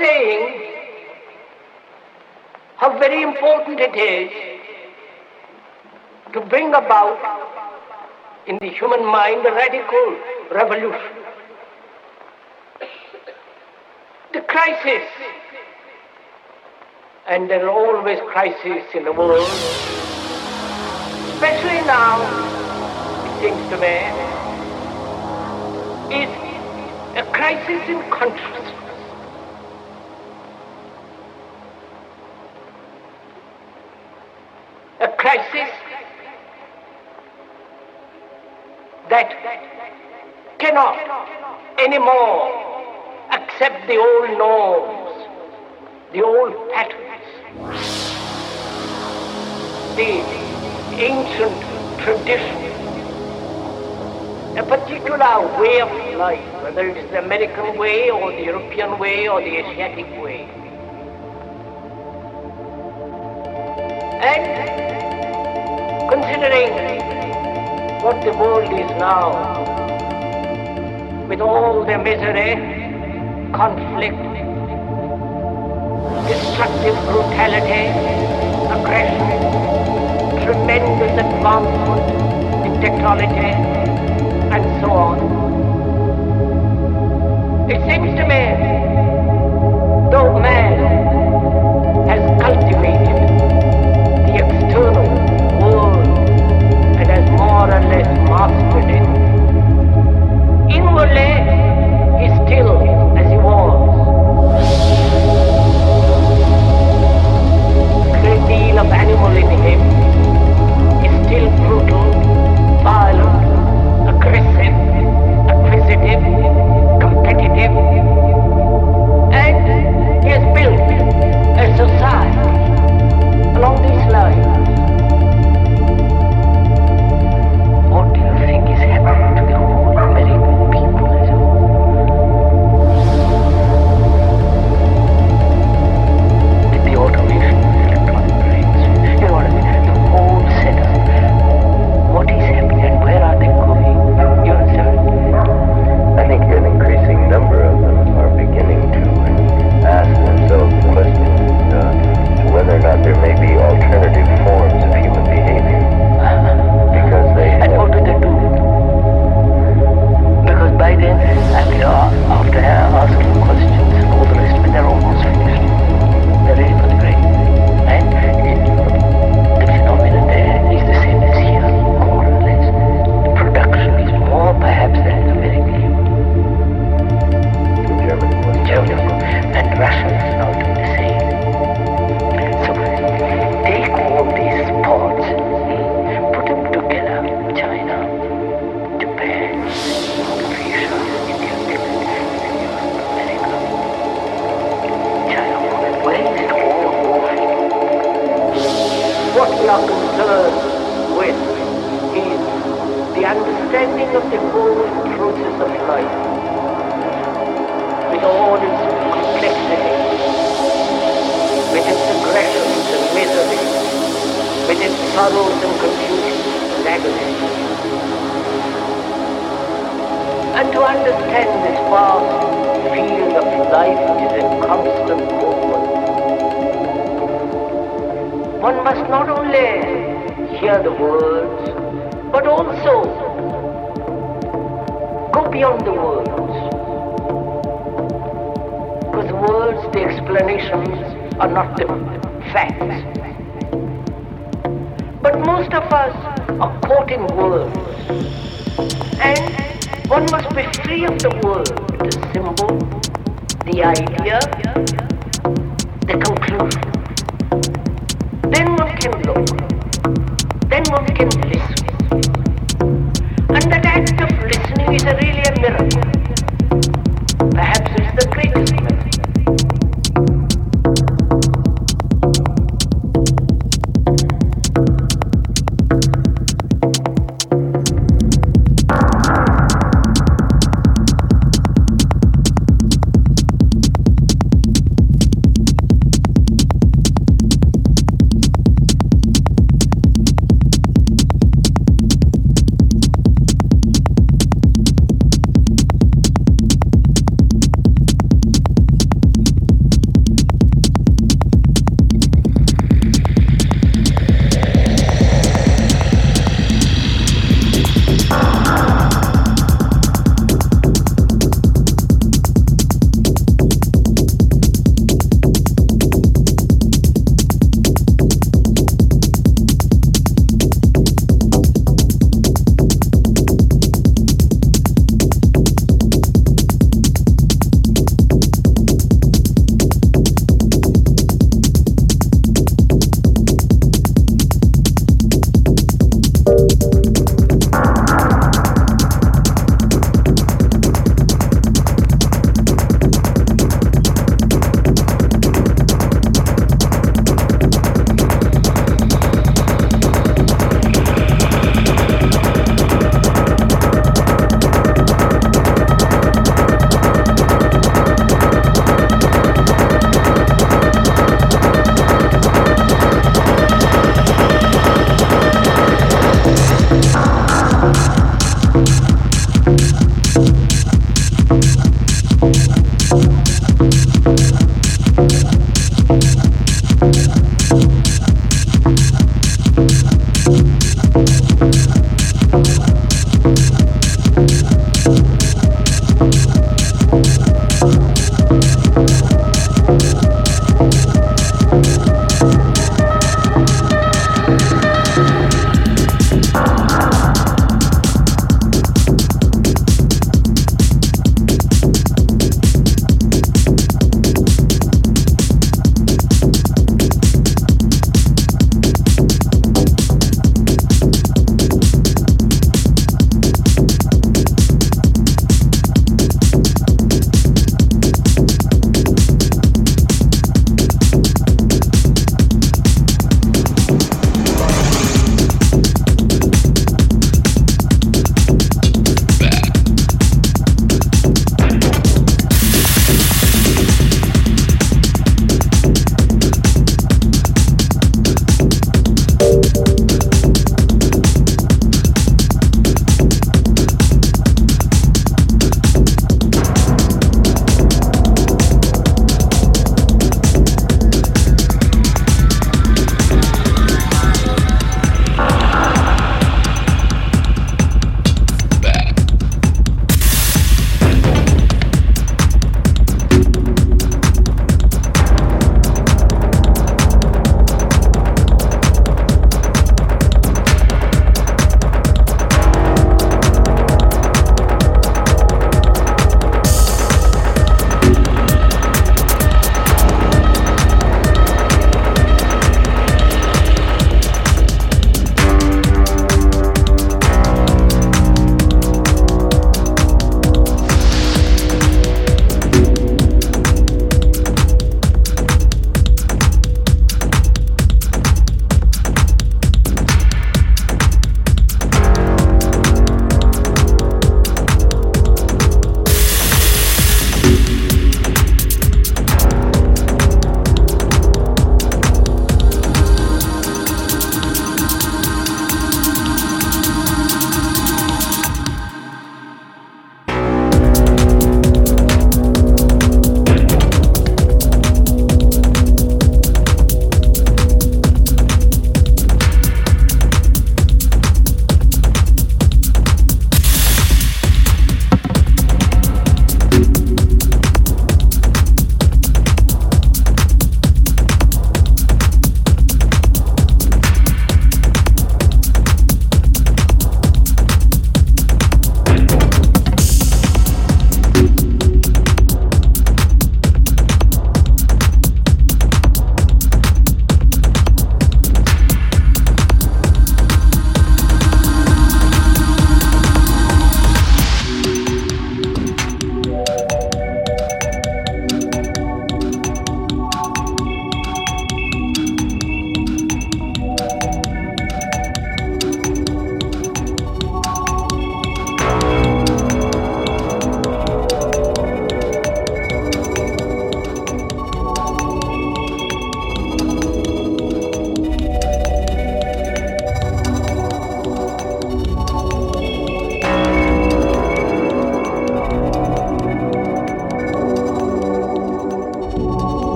saying how very important it is to bring about in the human mind a radical revolution. The crisis, and there are always crises in the world, especially now, it seems to me, is a crisis in consciousness. Crisis that cannot anymore accept the old norms, the old patterns, the ancient traditions, a particular way of life, whether it is the American way or the European way or the Asiatic way. And considering what the world is now, with all the misery, conflict, destructive brutality, aggression, tremendous advancement in technology, and so on. It seems to me, though man more or less mastered it, inwardly he's still as he was. A great deal of animal in him is still brutal, violent, aggressive, but also go beyond the words. Because words, the explanations are not the facts. But most of us are caught in words. And one must be free of the word, the symbol, the idea, the conclusion. Then one can look. Then one can listen. Is